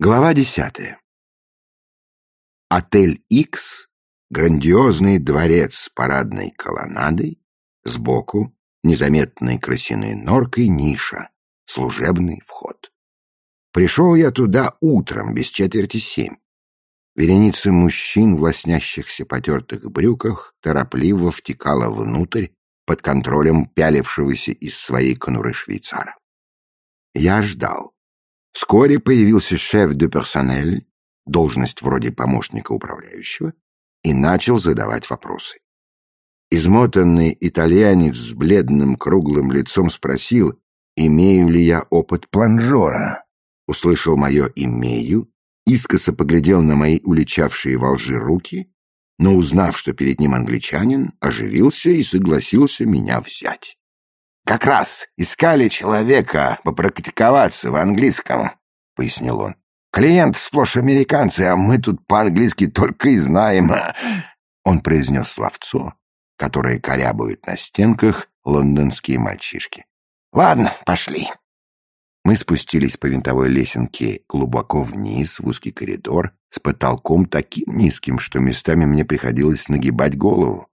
Глава десятая. Отель X, грандиозный дворец с парадной колоннадой, сбоку незаметной крысиной норкой ниша, служебный вход. Пришел я туда утром, без четверти семь. Вереница мужчин в лоснящихся потертых брюках торопливо втекала внутрь под контролем пялившегося из своей конуры швейцара. Я ждал. Вскоре появился шеф де персонель, должность вроде помощника управляющего, и начал задавать вопросы. Измотанный итальянец с бледным круглым лицом спросил, имею ли я опыт планжора. Услышал мое «имею», искоса поглядел на мои уличавшие во лжи руки, но, узнав, что перед ним англичанин, оживился и согласился меня взять. «Как раз искали человека попрактиковаться в английском», — пояснил он. «Клиент сплошь американцы, а мы тут по-английски только и знаем». Он произнес словцо, которое корябают на стенках лондонские мальчишки. «Ладно, пошли». Мы спустились по винтовой лесенке глубоко вниз, в узкий коридор, с потолком таким низким, что местами мне приходилось нагибать голову.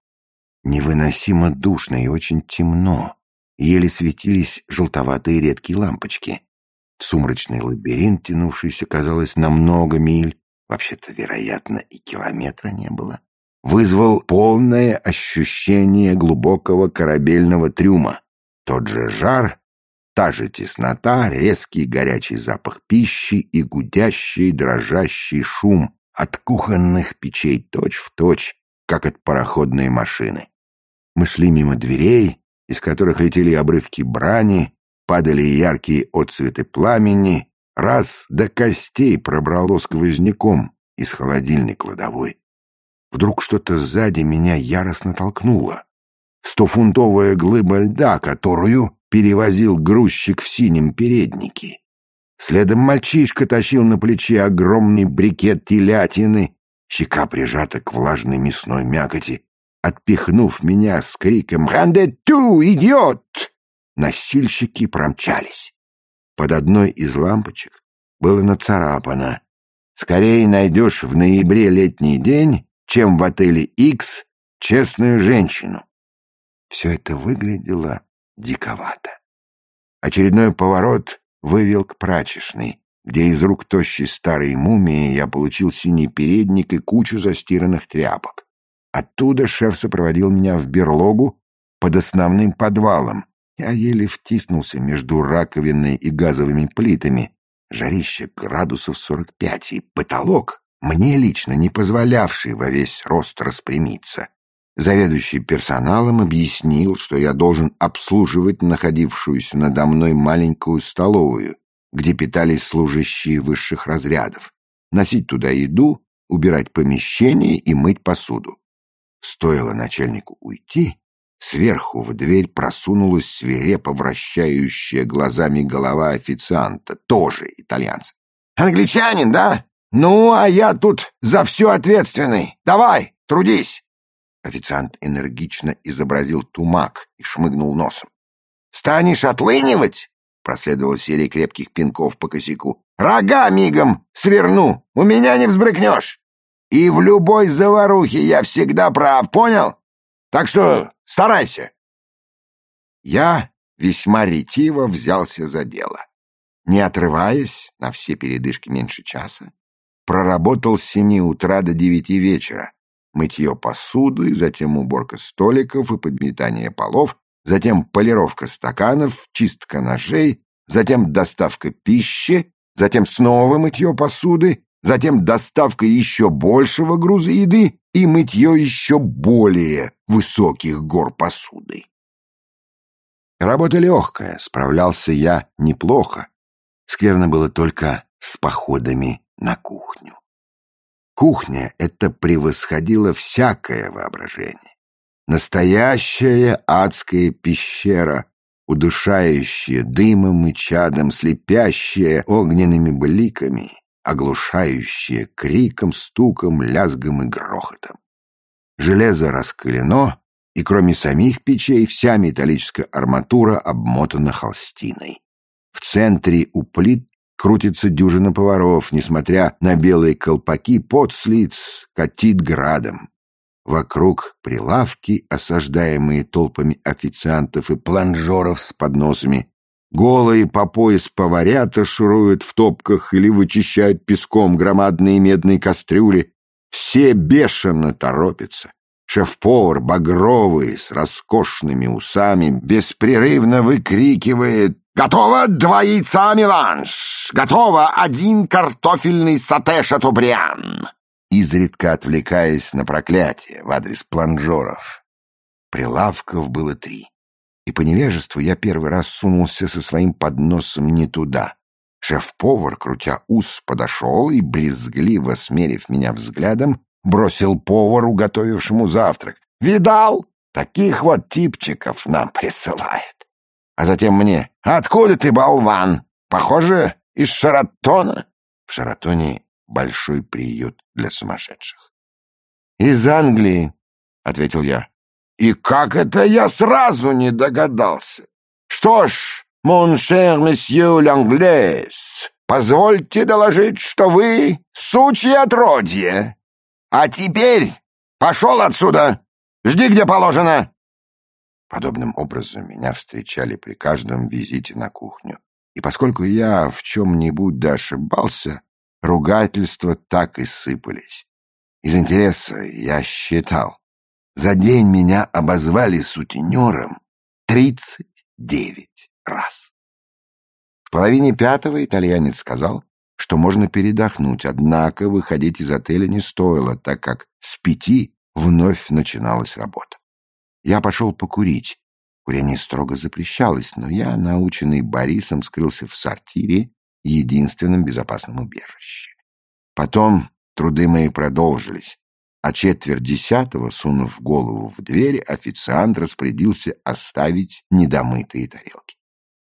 Невыносимо душно и очень темно еле светились желтоватые редкие лампочки. Сумрачный лабиринт, тянувшийся, казалось, на много миль, вообще-то, вероятно, и километра не было, вызвал полное ощущение глубокого корабельного трюма. Тот же жар, та же теснота, резкий горячий запах пищи и гудящий дрожащий шум от кухонных печей точь-в-точь, точь, как от пароходной машины. Мы шли мимо дверей, из которых летели обрывки брани, падали яркие отцветы пламени, раз до костей пробрало сквозняком из холодильной кладовой. Вдруг что-то сзади меня яростно толкнуло. Стофунтовая глыба льда, которую перевозил грузчик в синем переднике. Следом мальчишка тащил на плече огромный брикет телятины, щека прижата к влажной мясной мякоти, отпихнув меня с криком «Рандету, идиот!» Носильщики промчались. Под одной из лампочек было нацарапано «Скорее найдешь в ноябре летний день, чем в отеле X честную женщину». Все это выглядело диковато. Очередной поворот вывел к прачечной, где из рук тощей старой мумии я получил синий передник и кучу застиранных тряпок. Оттуда шеф сопроводил меня в берлогу под основным подвалом. Я еле втиснулся между раковиной и газовыми плитами. Жарище градусов сорок пять, и потолок, мне лично не позволявший во весь рост распрямиться. Заведующий персоналом объяснил, что я должен обслуживать находившуюся надо мной маленькую столовую, где питались служащие высших разрядов, носить туда еду, убирать помещение и мыть посуду. Стоило начальнику уйти, сверху в дверь просунулась свирепо вращающая глазами голова официанта, тоже итальянца. «Англичанин, да? Ну, а я тут за все ответственный. Давай, трудись!» Официант энергично изобразил тумак и шмыгнул носом. «Станешь отлынивать?» — проследовала серия крепких пинков по косяку. «Рога мигом сверну, у меня не взбрыкнешь!» И в любой заварухе я всегда прав, понял? Так что старайся. Я весьма ретиво взялся за дело. Не отрываясь на все передышки меньше часа, проработал с семи утра до девяти вечера. Мытье посуды, затем уборка столиков и подметание полов, затем полировка стаканов, чистка ножей, затем доставка пищи, затем снова мытье посуды, затем доставка еще большего груза еды и мытье еще более высоких гор посуды. Работа легкая, справлялся я неплохо. Скверно было только с походами на кухню. Кухня — это превосходило всякое воображение. Настоящая адская пещера, удушающая дымом и чадом, слепящая огненными бликами — оглушающее криком, стуком, лязгом и грохотом. Железо раскалено, и кроме самих печей вся металлическая арматура обмотана холстиной. В центре у плит крутится дюжина поваров, несмотря на белые колпаки, пот с лиц катит градом. Вокруг прилавки, осаждаемые толпами официантов и планжеров с подносами. Голые по пояс поварята шуруют в топках или вычищают песком громадные медные кастрюли. Все бешено торопятся. Шеф-повар, багровый, с роскошными усами, беспрерывно выкрикивает «Готово два яйца меланж! Готово один картофельный сате шатобриан!» изредка отвлекаясь на проклятие в адрес планжеров. Прилавков было три. И по невежеству я первый раз сунулся со своим подносом не туда. Шеф-повар, крутя ус, подошел и, брезгливо смерив меня взглядом, бросил повару, готовившему завтрак. «Видал? Таких вот типчиков нам присылают». А затем мне «Откуда ты, болван? Похоже, из Шаратона?» В Шаратоне большой приют для сумасшедших. «Из Англии», — ответил я. «И как это я сразу не догадался? Что ж, cher monsieur l'anglais, позвольте доложить, что вы сучье отродье. А теперь пошел отсюда! Жди, где положено!» Подобным образом меня встречали при каждом визите на кухню. И поскольку я в чем-нибудь да ошибался, ругательства так и сыпались. Из интереса я считал. За день меня обозвали сутенером тридцать девять раз. В половине пятого итальянец сказал, что можно передохнуть, однако выходить из отеля не стоило, так как с пяти вновь начиналась работа. Я пошел покурить. Курение строго запрещалось, но я, наученный Борисом, скрылся в сортире единственном безопасном убежище. Потом труды мои продолжились, а четверть десятого, сунув голову в дверь, официант распорядился оставить недомытые тарелки.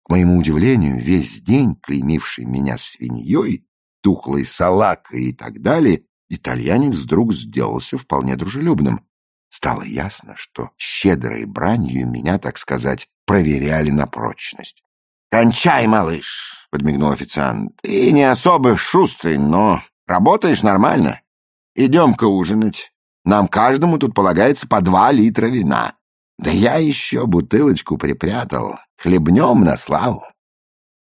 К моему удивлению, весь день, клеймивший меня свиньей, тухлой салакой и так далее, итальянец вдруг сделался вполне дружелюбным. Стало ясно, что щедрой бранью меня, так сказать, проверяли на прочность. «Кончай, малыш!» — подмигнул официант. «Ты не особо шустрый, но работаешь нормально. Идем-ка ужинать. Нам каждому тут полагается по два литра вина. Да я еще бутылочку припрятал. Хлебнем на славу».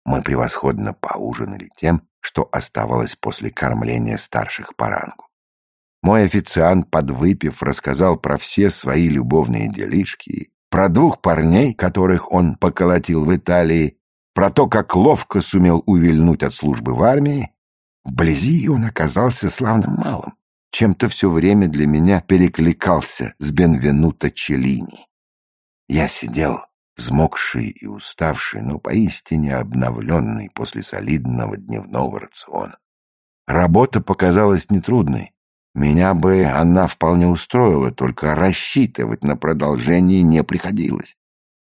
Мы превосходно поужинали тем, что оставалось после кормления старших по рангу. Мой официант, подвыпив, рассказал про все свои любовные делишки, про двух парней, которых он поколотил в Италии, про то, как ловко сумел увильнуть от службы в армии, вблизи он оказался славным малым. Чем-то все время для меня перекликался с Бенвенуто Челлини. Я сидел, взмокший и уставший, но поистине обновленный после солидного дневного рациона. Работа показалась нетрудной. Меня бы она вполне устроила, только рассчитывать на продолжение не приходилось.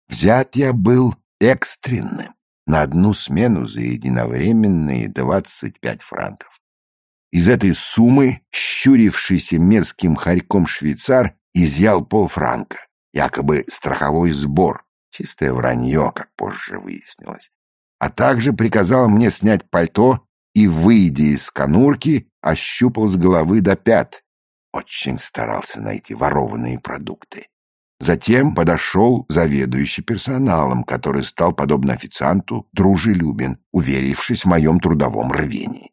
Взят я был экстренным на одну смену за единовременные двадцать пять франков. Из этой суммы щурившийся мерзким хорьком швейцар изъял полфранка, якобы страховой сбор, чистое вранье, как позже выяснилось, а также приказал мне снять пальто и, выйдя из конурки, ощупал с головы до пят. Очень старался найти ворованные продукты. Затем подошел заведующий персоналом, который стал, подобно официанту, дружелюбен, уверившись в моем трудовом рвении.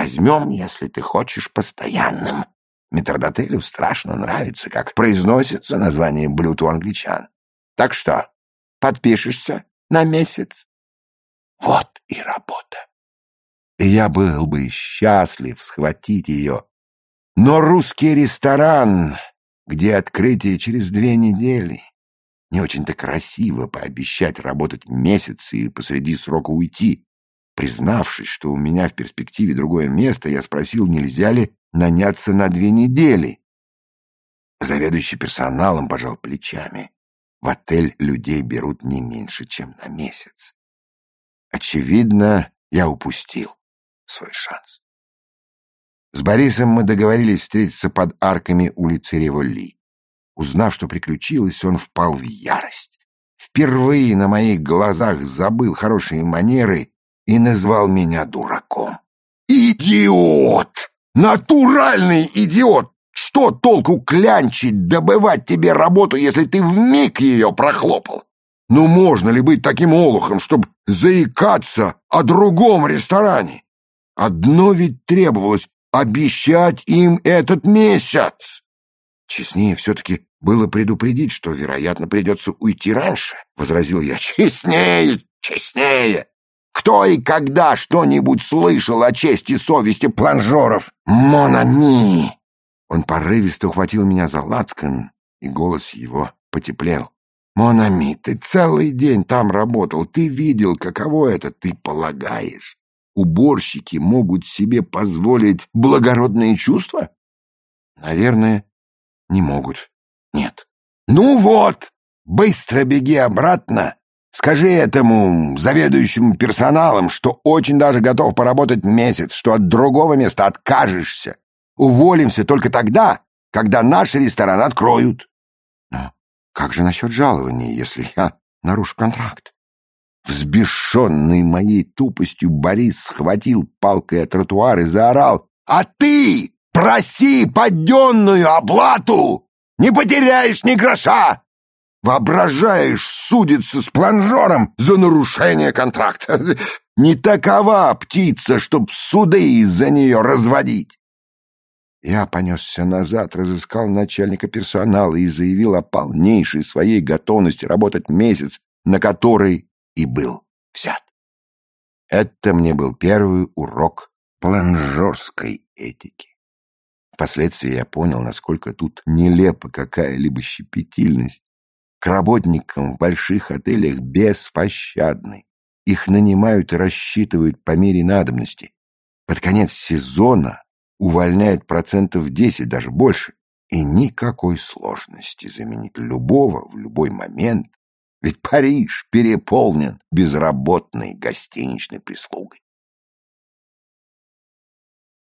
«Возьмем, если ты хочешь, постоянным. Метродотелю страшно нравится, как произносится название блюд у англичан. Так что, подпишешься на месяц?» Вот и работа. Я был бы счастлив схватить ее. Но русский ресторан где открытие через две недели. Не очень-то красиво пообещать работать месяц и посреди срока уйти. Признавшись, что у меня в перспективе другое место, я спросил, нельзя ли наняться на две недели. Заведующий персоналом пожал плечами. В отель людей берут не меньше, чем на месяц. Очевидно, я упустил свой шанс. С Борисом мы договорились встретиться под арками улицы Револли. Узнав, что приключилось, он впал в ярость. Впервые на моих глазах забыл хорошие манеры и назвал меня дураком. Идиот! Натуральный идиот! Что толку клянчить, добывать тебе работу, если ты вмиг ее прохлопал? Ну можно ли быть таким олухом, чтобы заикаться о другом ресторане? Одно ведь требовалось — обещать им этот месяц. Честнее все-таки было предупредить, что, вероятно, придется уйти раньше, — возразил я. Честнее, честнее! Кто и когда что-нибудь слышал о чести совести планжеров? Монами! Он порывисто ухватил меня за лацкан, и голос его потеплел. «Монами, ты целый день там работал, ты видел, каково это, ты полагаешь? Уборщики могут себе позволить благородные чувства?» «Наверное, не могут. Нет». «Ну вот, быстро беги обратно, скажи этому заведующему персоналом, что очень даже готов поработать месяц, что от другого места откажешься, Уволимся только тогда, когда наш ресторан откроют. Но как же насчет жалования, если я нарушу контракт? Взбешенный моей тупостью Борис схватил палкой от тротуар и заорал. «А ты проси подденную оплату! Не потеряешь ни гроша! Воображаешь судиться с планжером за нарушение контракта! Не такова птица, чтоб суды из-за нее разводить!» Я понесся назад, разыскал начальника персонала и заявил о полнейшей своей готовности работать месяц, на который и был взят. Это мне был первый урок планжорской этики. Впоследствии я понял, насколько тут нелепа какая-либо щепетильность. К работникам в больших отелях беспощадны. Их нанимают и рассчитывают по мере надобности. Под конец сезона увольняет процентов 10, даже больше. И никакой сложности заменить любого в любой момент. Ведь Париж переполнен безработной гостиничной прислугой.